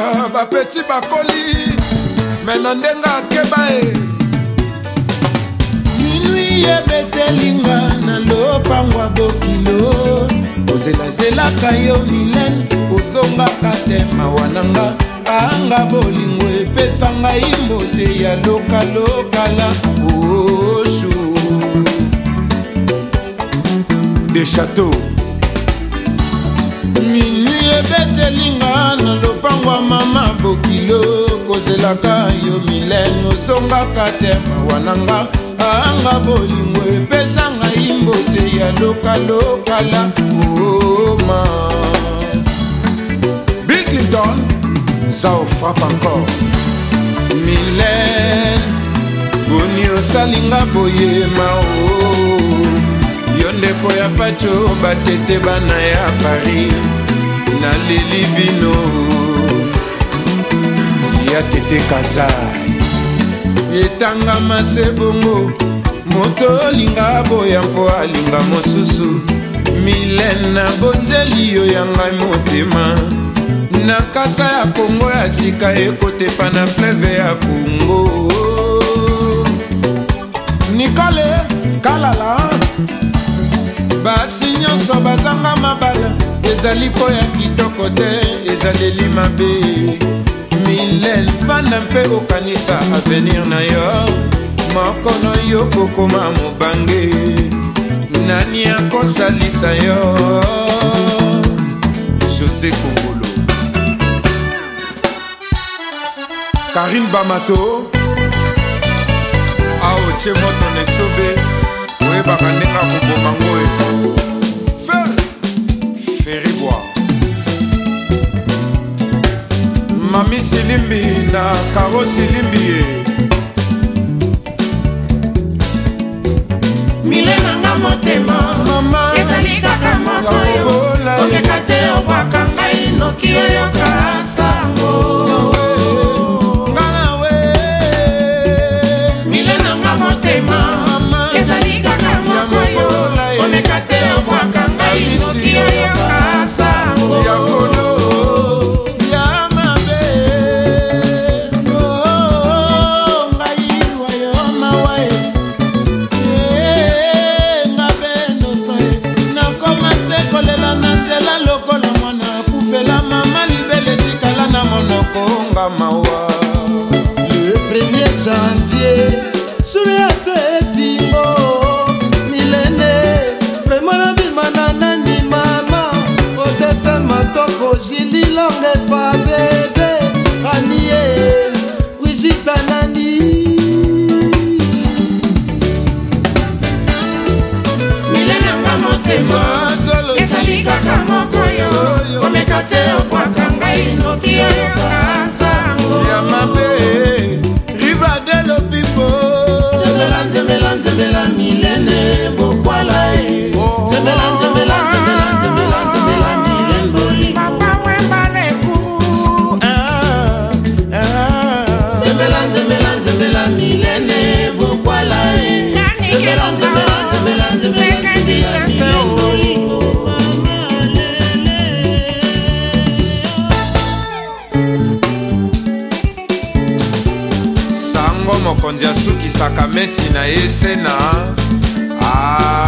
Ah, bapeti bakoli me na ndenge akeba e minui ebetelinga na lopangwa bokilo ozelazelaka yo milene ozongaka te mawa na nga anga bolingo epesa ngai mbote ya lokalokala oshu oh, de chateau minui ebetelinga na nazelaka yo milene ozongaka te mawa na nga anga bolingo epesa ngai mbote ya lokalokala oma oh, bill clinton zao frappe encore milene boni osalinga boyema o oh. yo ndeko ya pacho batete bana ya paris naleli bino tete kaza etangama se bongo moto olinga boya mpo alinga mosusu milene na bonzeli yo ya ngai motema na kasa ya kongo ya sika ekotepa na fleve ya kongo nikole kalala basi nyonso bazanga mabala ezali mpo ya kitoko te ezaleli mabe hilel vanda mpe okanisa avenir na yo mokono yo kokoma mobange nani akosalisa yo josé kongolo karine bamato aotie moto na esobe oyebaka ndenge akoboma ngoye limbi na karosi limbi ye mile nanga motema mama ezali kaka moko yo okeka te obwaka ngai noki oyoka akosaka mesi na ye se na ah.